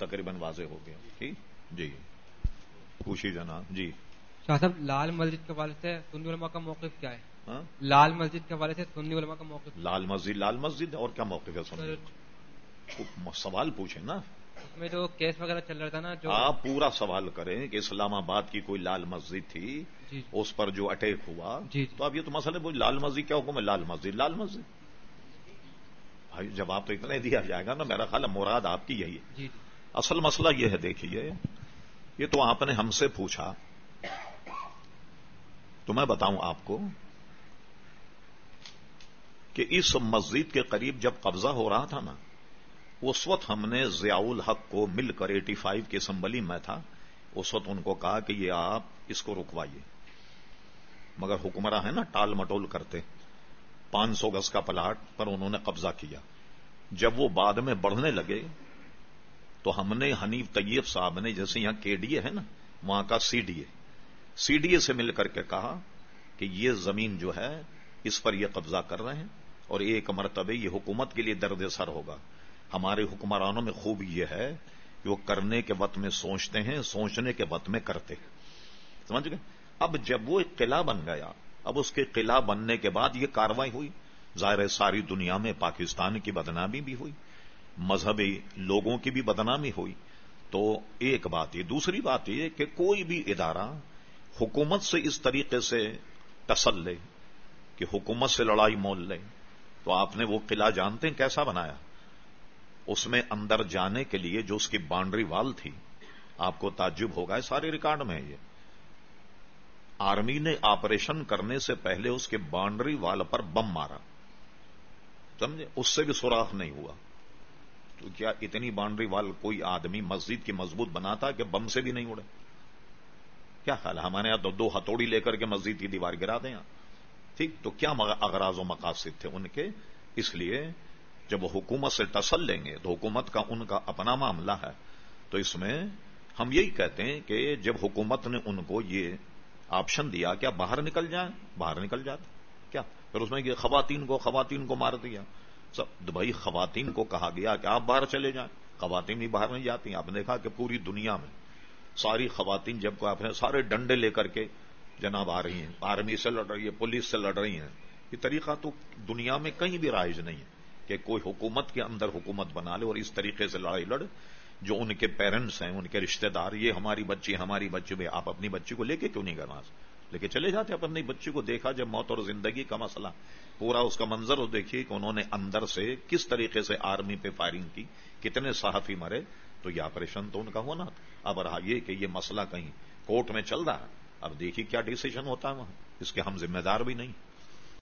تقریباً واضح ہو گیا۔ ٹھیک؟ جی۔ پوچھیے جناب۔ جی۔ شاہ صاحب لال مسجد کے حوالے سے سنی علماء کا موقف کیا ہے؟ ہاں؟ لال مسجد کے حوالے سے سنی علماء کا موقف۔ لال مسجد لال مسجد اور کیا موقف ہے سن سوال پوچھیں نا۔ اس میں جو کیس وغیرہ چل رہا تھا نا جو آپ پورا سوال کریں کہ اسلام آباد کی کوئی لال مسجد تھی جی اس پر جو اٹیک ہوا جی جی۔ تو اب یہ تو مسئلہ لال مسجد کیا حکم ہے؟ لال مسجد لال مسجد۔ بھائی جواب تو اتنا ہی دیا جائے گا نا میرا خیال ہے مراد آپ کی یہی ہے۔ جی۔ اصل مسئلہ یہ ہے، دیکھیے، یہ تو آپ نے ہم سے پوچھا۔ تو میں بتاؤں آپ کو کہ اس مسجد کے قریب جب قبضہ ہو رہا تھا نا، اس وقت ہم نے ضیاء الحق کو مل کر ایٹی فائیو کی اسمبلی میں تھا۔ اس وقت ان کو کہا کہ یہ آپ اس کو رکوائیے۔ مگر حکمراں ہے نا، ٹال مٹول کرتے۔ پانچ سو گز کا پلاٹ پر انہوں نے قبضہ کیا۔ جب وہ بعد میں بڑھنے لگے تو ہم نے حنیف طیب صاحب نے جیسے یہاں کے ڈی اے ہے نا، وہاں کا C D A C D A سے مل کر کے کہا کہ یہ زمین جو ہے، اس پر یہ قبضہ کر رہے ہیں اور ایک مرتبہ یہ حکومت کے لیے درد سر ہوگا۔ ہمارے حکمرانوں میں خوب یہ ہے کہ وہ کرنے کے وقت میں سوچتے ہیں، سوچنے کے وقت میں کرتے ہیں۔ سمجھ گئے؟ اب جب وہ ایک قلعہ بن گیا، اب اس کے قلعہ بننے کے بعد یہ کاروائی ہوئی۔ ظاہر ساری دنیا میں پاکستان کی بدنامی بھی ہوئی۔ مذہبی لوگوں کی بھی بدنامی ہوئی تو ایک بات یہ، دوسری بات یہ کہ کوئی بھی ادارہ حکومت سے اس طریقے سے ٹسل لے کہ حکومت سے لڑائی مول لے، تو آپ نے وہ قلعہ جانتے ہیں کیسا بنایا؟ اس میں اندر جانے کے لیے جو اس کی باؤنڈری وال تھی، آپ کو تعجب ہوگا سارے ریکارڈ میں یہ۔ آرمی نے آپریشن کرنے سے پہلے اس کے باؤنڈری وال پر بم مارا۔ سمجھے؟ اس سے بھی سوراخ نہیں ہوا۔ تو کیا اتنی باؤنڈری وال کوئی آدمی مسجد کی مضبوط بناتا کہ بم سے بھی نہیں اڑے؟ کیا خیال ہے ہمارے یہاں دو دو ہتھوڑی لے کر کے مسجد کی دیوار گرا دیں ٹھیک، تو کیا اغراض و مقاصد تھے ان کے؟ اس لیے جب وہ حکومت سے ٹسل لیں گے تو حکومت کا ان کا اپنا معاملہ ہے۔ تو اس میں ہم یہی کہتے ہیں کہ جب حکومت نے ان کو یہ آپشن دیا، کیا باہر نکل جائیں؟ باہر نکل جاتے۔ کیا؟ پھر اس میں کہ خواتین کو خواتین کو مار دیا۔ سب بھائی خواتین کو کہا گیا کہ آپ باہر چلے جائیں۔ خواتین بھی باہر نہیں جاتی آپ نے دیکھا کہ پوری دنیا میں ساری خواتین جب کو آپ نے سارے ڈنڈے لے کر کے جناب آ رہی ہیں، آرمی سے لڑ رہی ہے پولیس سے لڑ رہی ہیں۔ یہ طریقہ تو دنیا میں کہیں بھی رائج نہیں ہے کہ کوئی حکومت کے اندر حکومت بنا لے اور اس طریقے سے لڑائی لڑ۔ جو ان کے پیرنٹس ہیں، ان کے رشتہ دار، یہ ہماری بچی ہماری بچی میں آپ اپنی بچی کو لے کے کیوں نہیں گئے وہاں سے؟ لے کے چلے جاتے اپنی بچی کو دیکھا جب موت اور زندگی کا مسئلہ پورا اس کا منظر دیکھیے کہ انہوں نے اندر سے کس طریقے سے آرمی پہ فائرنگ کی، کتنے صحافی مرے، تو یہ آپریشن تو ان کا ہونا تھا اب رہا یہ کہ یہ مسئلہ کہیں کورٹ میں چل رہا اب دیکھیے کیا ڈیسیشن ہوتا ہے وہاں۔ اس کے ہم ذمہ دار بھی نہیں۔